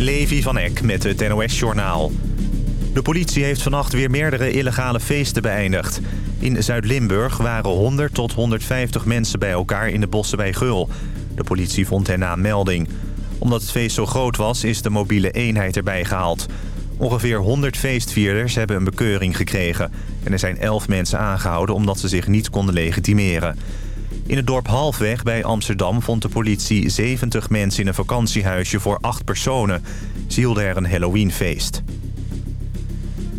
Levi van Eck met het NOS-journaal. De politie heeft vannacht weer meerdere illegale feesten beëindigd. In Zuid-Limburg waren 100 tot 150 mensen bij elkaar in de bossen bij Geul. De politie vond hen na een melding. Omdat het feest zo groot was, is de mobiele eenheid erbij gehaald. Ongeveer 100 feestvierders hebben een bekeuring gekregen. En er zijn 11 mensen aangehouden omdat ze zich niet konden legitimeren. In het dorp Halfweg bij Amsterdam vond de politie 70 mensen in een vakantiehuisje voor 8 personen. Ze hielden er een Halloweenfeest.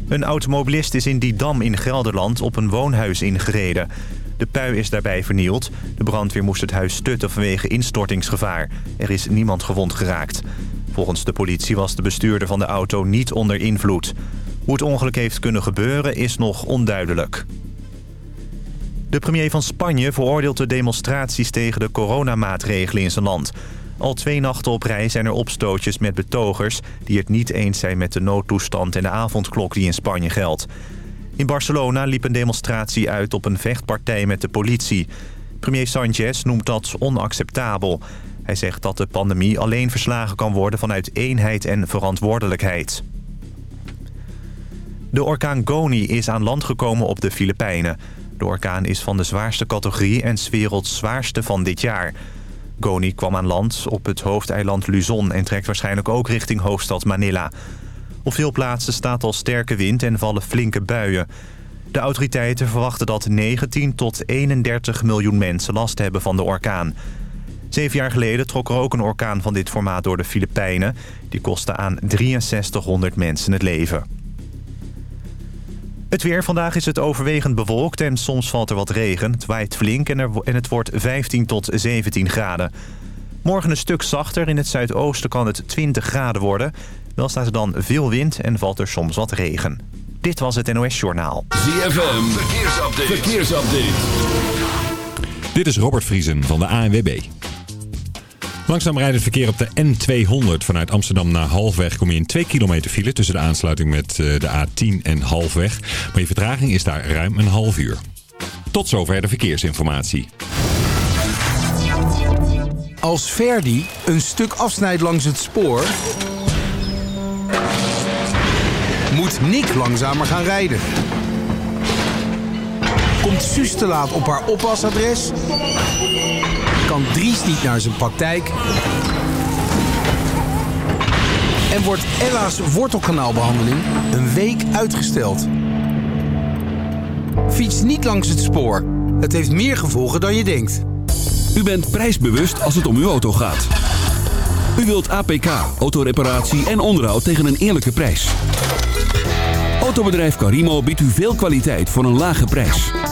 Een automobilist is in Didam in Gelderland op een woonhuis ingereden. De pui is daarbij vernield. De brandweer moest het huis stutten vanwege instortingsgevaar. Er is niemand gewond geraakt. Volgens de politie was de bestuurder van de auto niet onder invloed. Hoe het ongeluk heeft kunnen gebeuren is nog onduidelijk. De premier van Spanje veroordeelt de demonstraties tegen de coronamaatregelen in zijn land. Al twee nachten op rij zijn er opstootjes met betogers... die het niet eens zijn met de noodtoestand en de avondklok die in Spanje geldt. In Barcelona liep een demonstratie uit op een vechtpartij met de politie. Premier Sanchez noemt dat onacceptabel. Hij zegt dat de pandemie alleen verslagen kan worden vanuit eenheid en verantwoordelijkheid. De orkaan Goni is aan land gekomen op de Filipijnen. De orkaan is van de zwaarste categorie en 's werelds zwaarste van dit jaar. Goni kwam aan land op het hoofdeiland Luzon en trekt waarschijnlijk ook richting hoofdstad Manila. Op veel plaatsen staat al sterke wind en vallen flinke buien. De autoriteiten verwachten dat 19 tot 31 miljoen mensen last hebben van de orkaan. Zeven jaar geleden trok er ook een orkaan van dit formaat door de Filipijnen. Die kostte aan 6300 mensen het leven. Het weer. Vandaag is het overwegend bewolkt en soms valt er wat regen. Het waait flink en, er, en het wordt 15 tot 17 graden. Morgen een stuk zachter. In het zuidoosten kan het 20 graden worden. Wel staat er dan veel wind en valt er soms wat regen. Dit was het NOS Journaal. ZFM. Verkeersupdate. Verkeersupdate. Dit is Robert Vriesen van de ANWB. Langzaam rijdend verkeer op de N200 vanuit Amsterdam naar Halfweg kom je in 2 kilometer file tussen de aansluiting met eh, de A10 en Halfweg. Maar je vertraging is daar ruim een half uur. Tot zover de verkeersinformatie. Als Verdi een stuk afsnijdt langs het spoor... moet Nick langzamer gaan rijden. Komt Suus te laat op haar oppasadres kan Dries niet naar zijn praktijk. En wordt Ella's wortelkanaalbehandeling een week uitgesteld. Fiets niet langs het spoor. Het heeft meer gevolgen dan je denkt. U bent prijsbewust als het om uw auto gaat. U wilt APK, autoreparatie en onderhoud tegen een eerlijke prijs. Autobedrijf Carimo biedt u veel kwaliteit voor een lage prijs.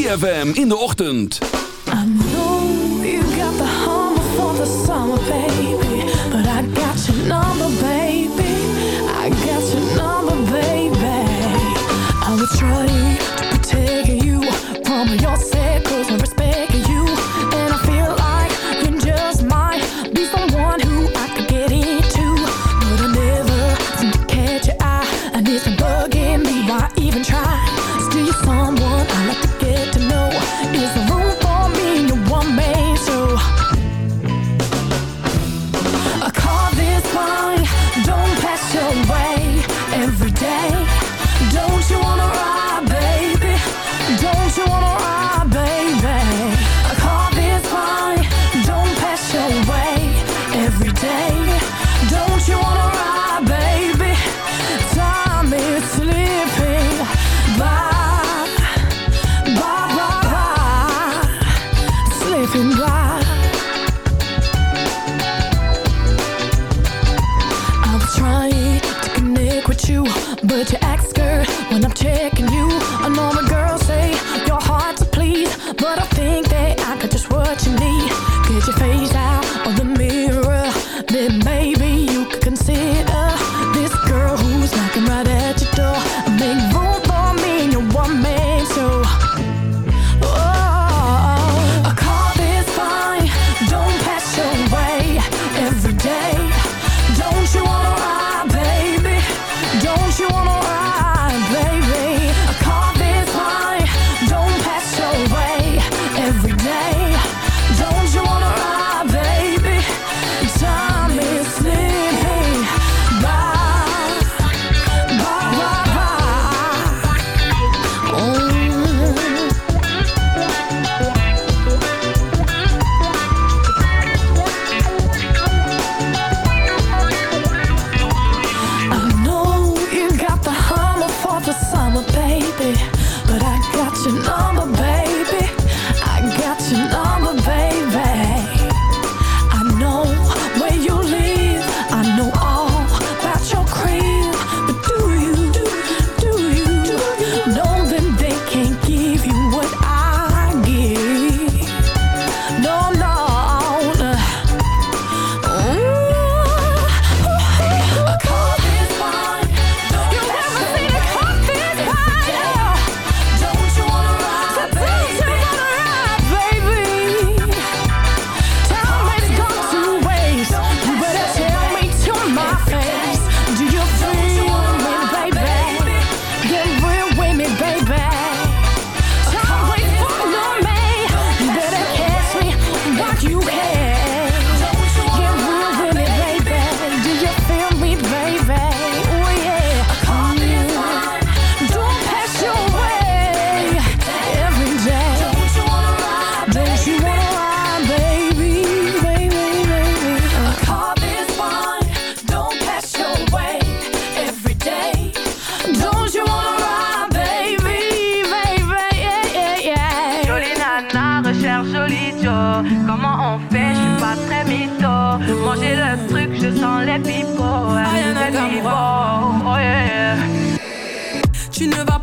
ZFM in de ochtend. I know you got the humble for the summer, baby. But I got your number, baby.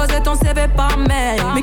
posais ton CV par mail. Mais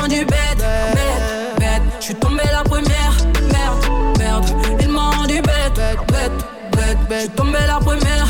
rendu bête, bête, bête. Je suis tombé la première, merde, merde. Il m'a rendu bête, bête, bête, bête. Je suis tombé la première.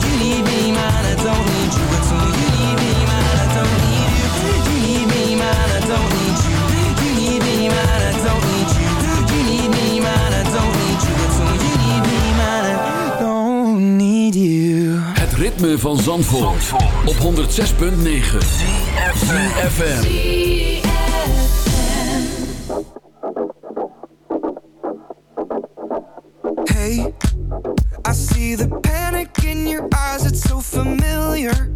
ritme van Zandvoort, op 106.9 FM. Hey, I see the panic in your eyes, it's so familiar.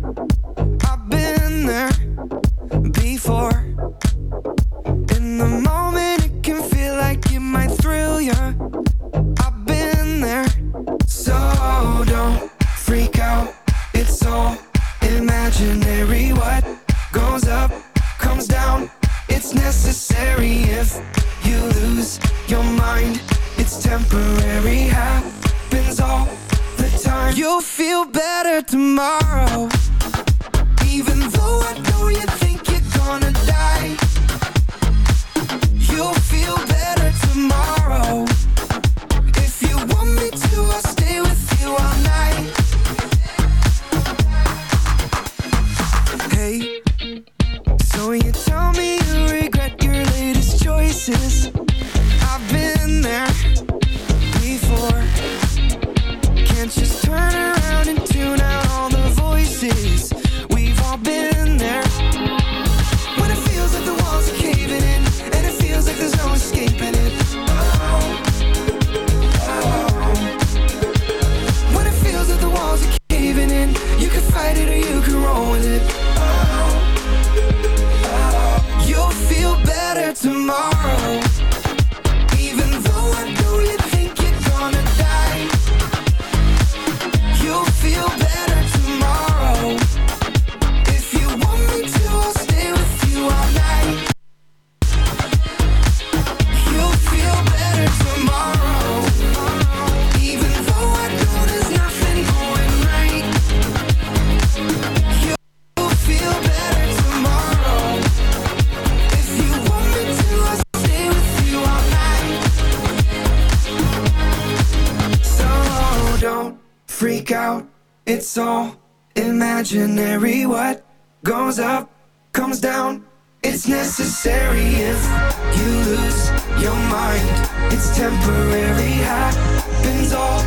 If You lose your mind, it's temporary, happens all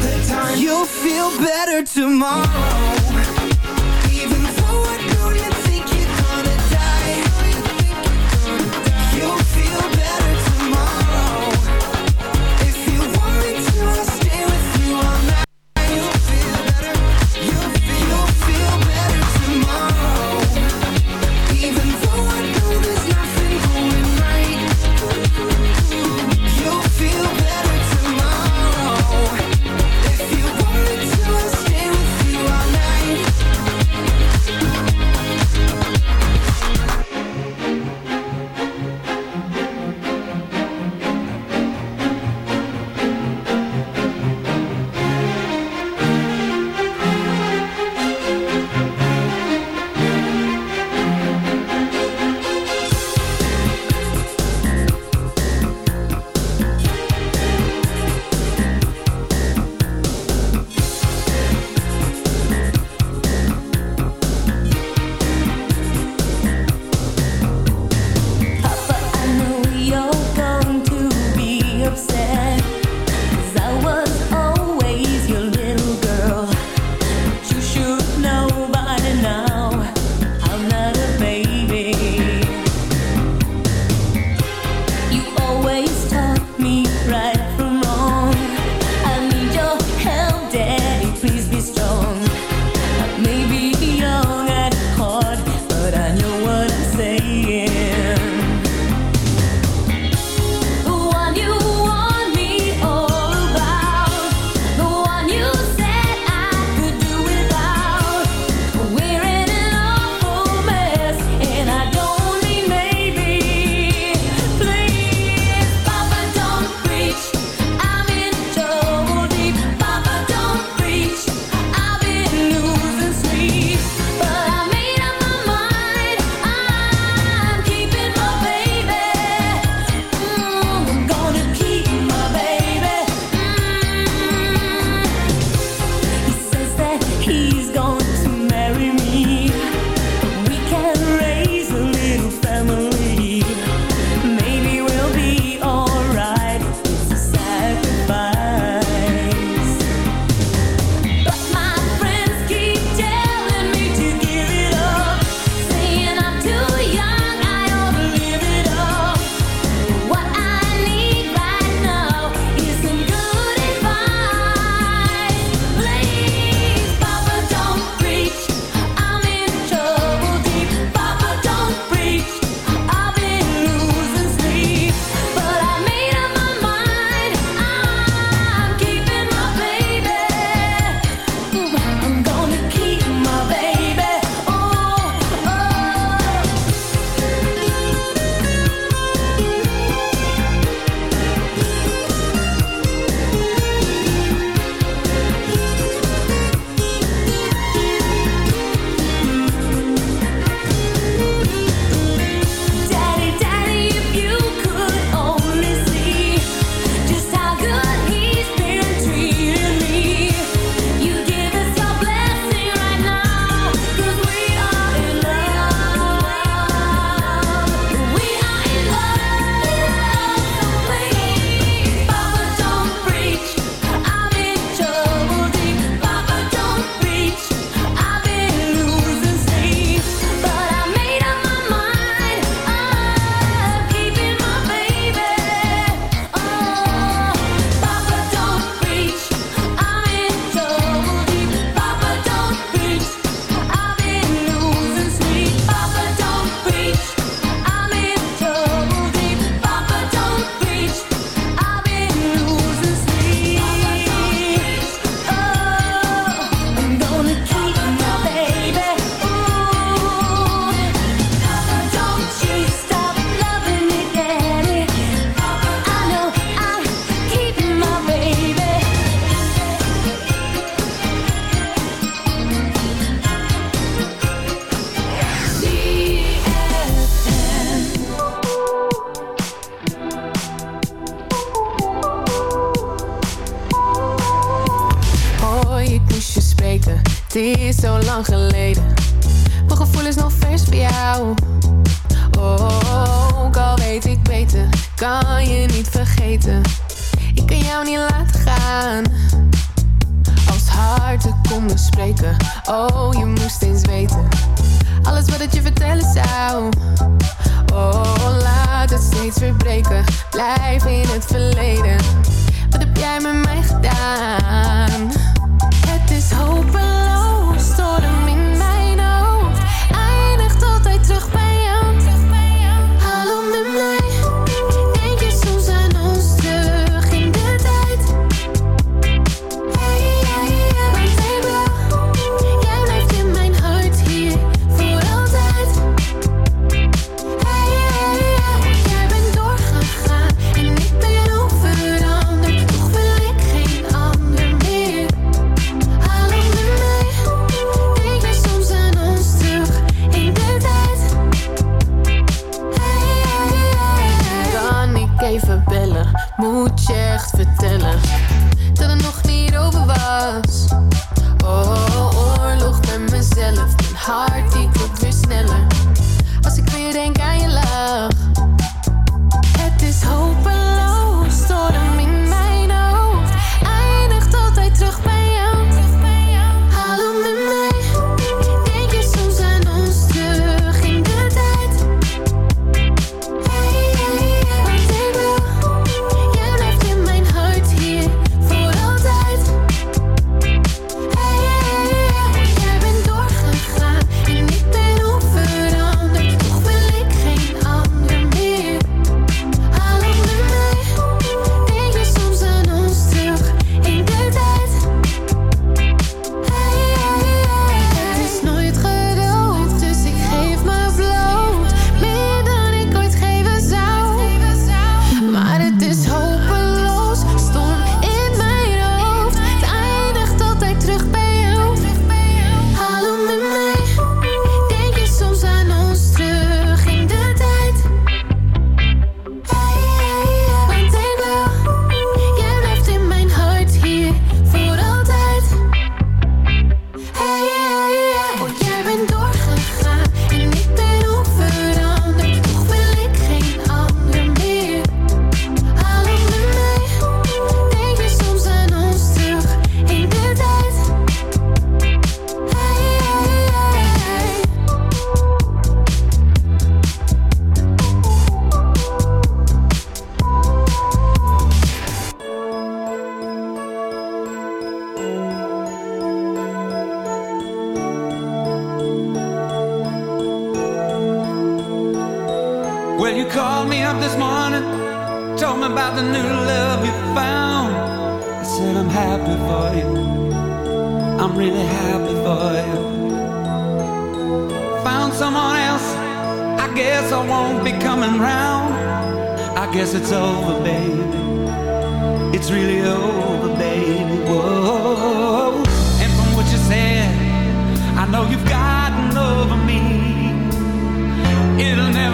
the time. You'll feel better tomorrow. Zo lang geleden. Mijn gevoel is nog vers voor jou. Oh, ook al weet ik beter, kan je niet vergeten. Ik kan jou niet laten gaan. Als harten konden spreken, oh, je moest eens weten. Alles wat ik je vertellen zou. Oh, laat het steeds verbreken. Blijf in het verleden. Wat heb jij met mij gedaan? Het is hopeloos, storm in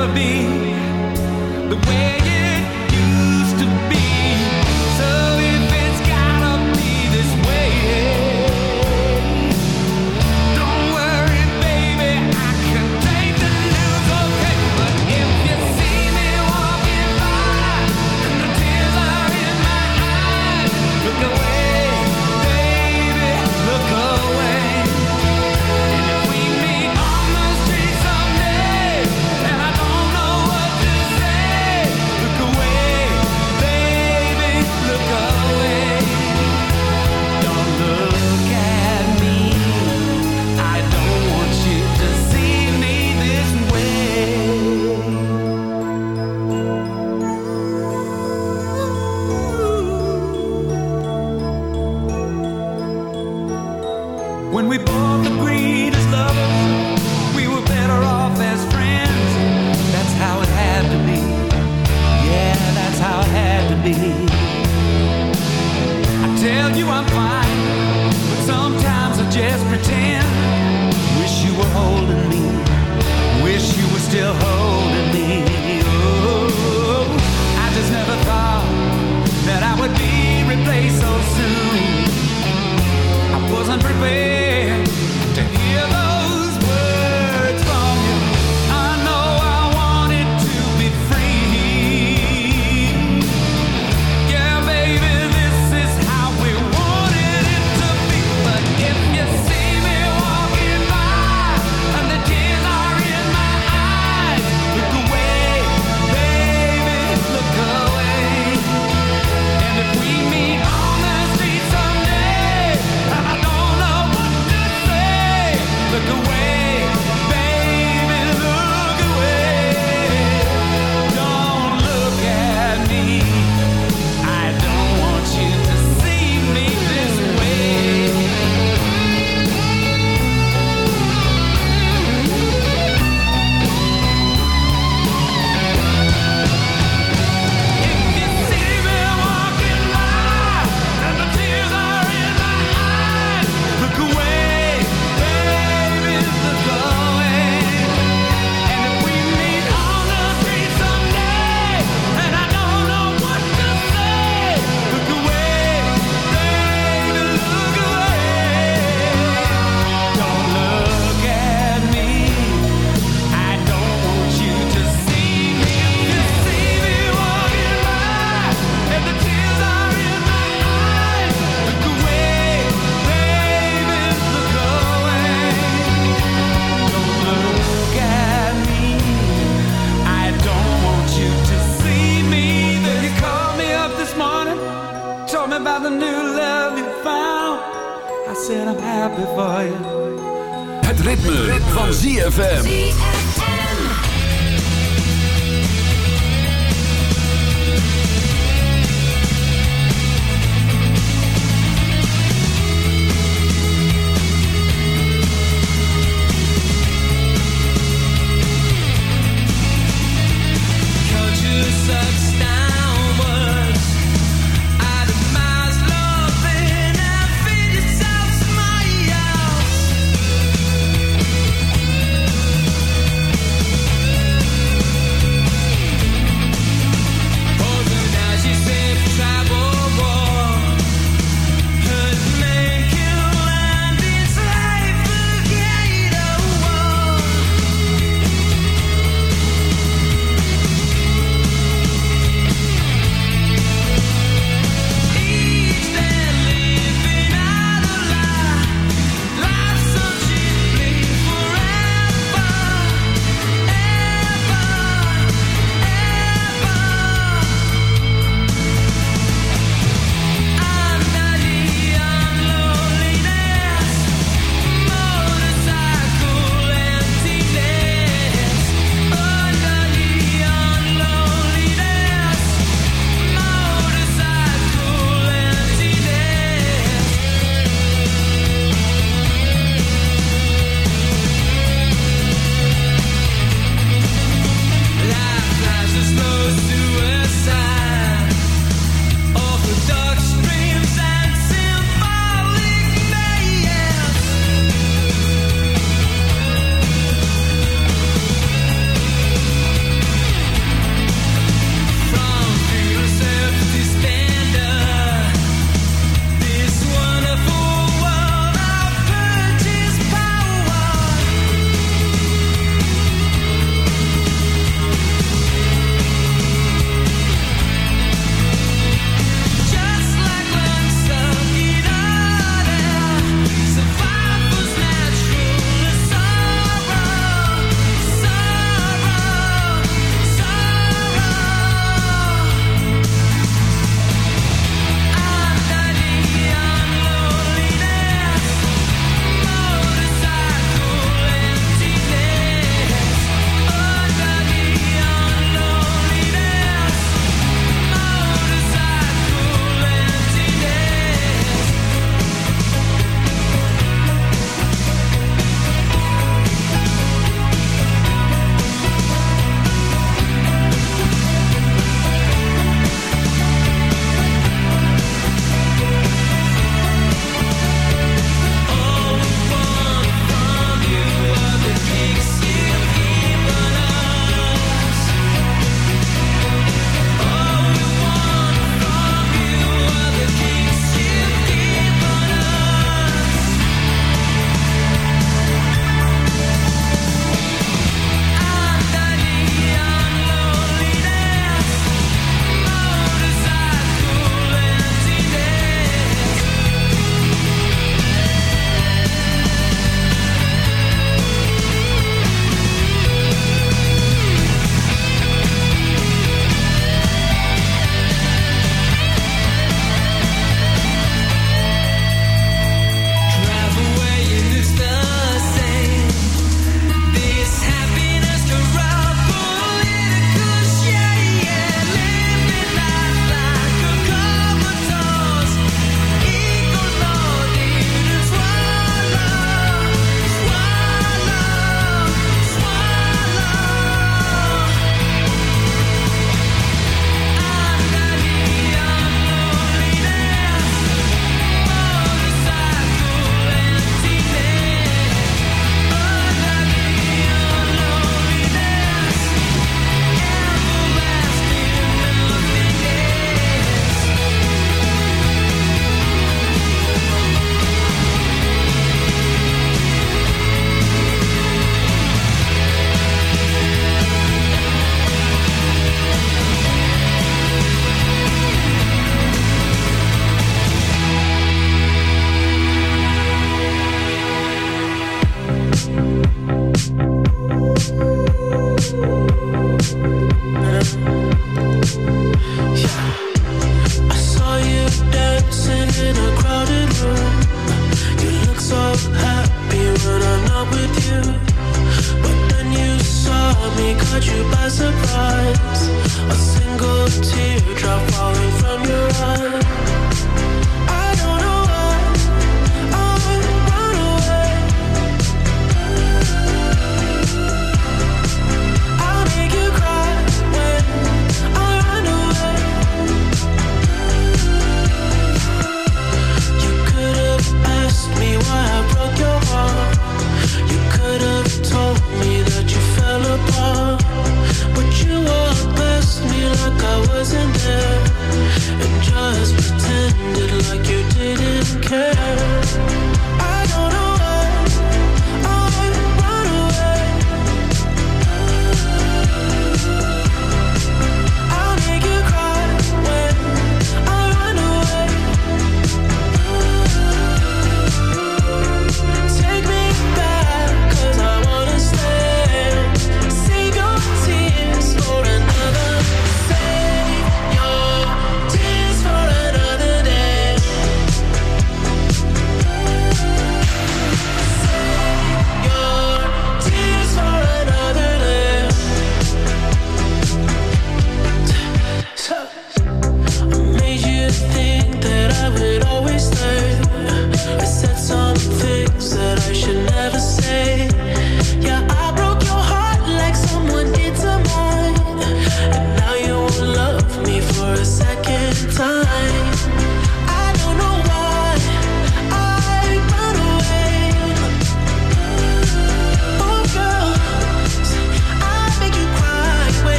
never be. The way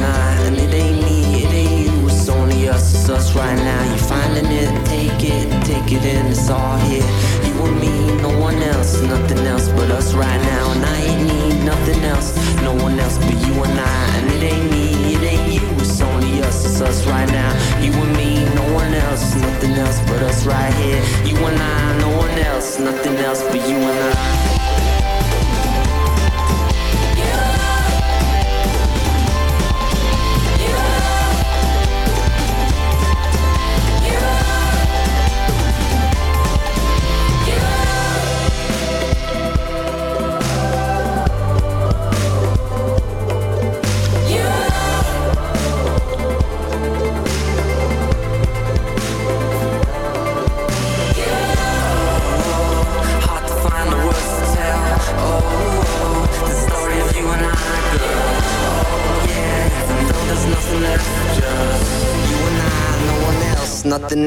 finding it, ain't me it ain't you It's only us it's us right now You findin' it take it, take it in, it's all here. You and me, no one else, nothing else but us right now. And I ain't need nothing else, no one else but you and I. And it ain't me, it ain't you, it's only us, it's us right now. You and me, no one else, nothing else but us right here. You and I, no one else, nothing else but you and I.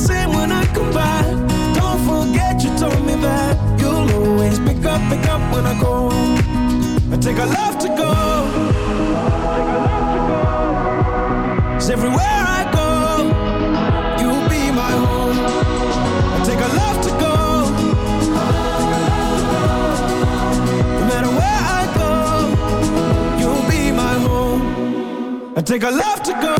same when I come back. Don't forget you told me that you'll always pick up, pick up when I go. I take a love to go. Cause everywhere I go, you'll be my home. I take a love to go. No matter where I go, you'll be my home. I take a love to go.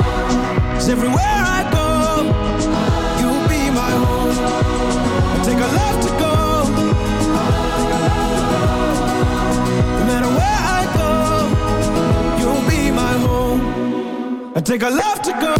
Everywhere I go, you'll be my home. I take a love to go. No matter where I go, you'll be my home. I take a love to go.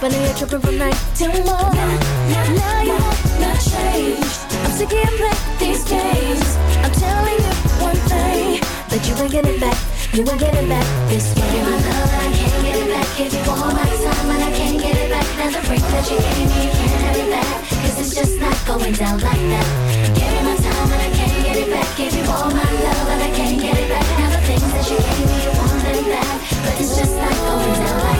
But now you're tripping from night till morn. Now you wanna change. I'm sick of playing these games. I'm telling you one thing, that you ain't getting back, you ain't getting back this Give you my love and I can't get it back. Give you all my time and I can't get it back. Now the ring that you gave me, you can't have it back. Cause it's just not going down like that. Give you my time and I can't get it back. Give you all my love and I can't get it back. Now the things that you gave me, you want them back. But it's just not going down like that.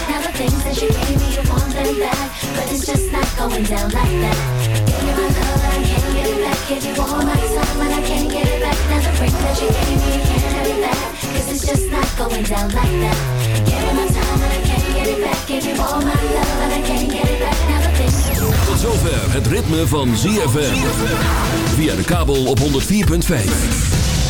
You me. But it's just not going down like that. Give you all my time you me, can't get it back. Tot zover het ritme van ZFM. Via de kabel op 104.5.